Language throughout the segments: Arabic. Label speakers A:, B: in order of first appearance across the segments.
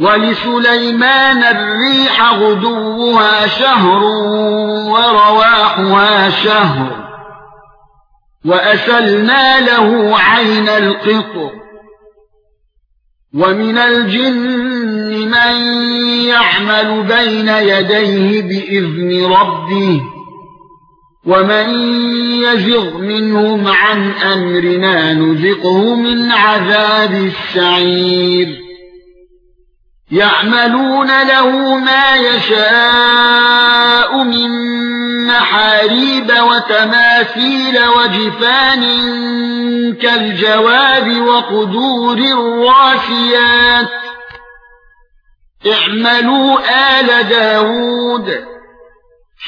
A: ولسليمان الريح غدوها شهر ورواحها شهر وأسلنا له عين القطر ومن الجن من يعمل بين يديه بإذن ربه ومن يزغ منهم عن أمرنا نذقه من عذاب السعير يعملون له ما يشاء من محاريب وتماثيل وجفان كالجواب وقدور الراسيات. اعملوا آل داود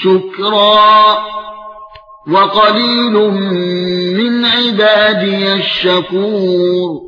A: شكرا وقليل من عبادي الشكور.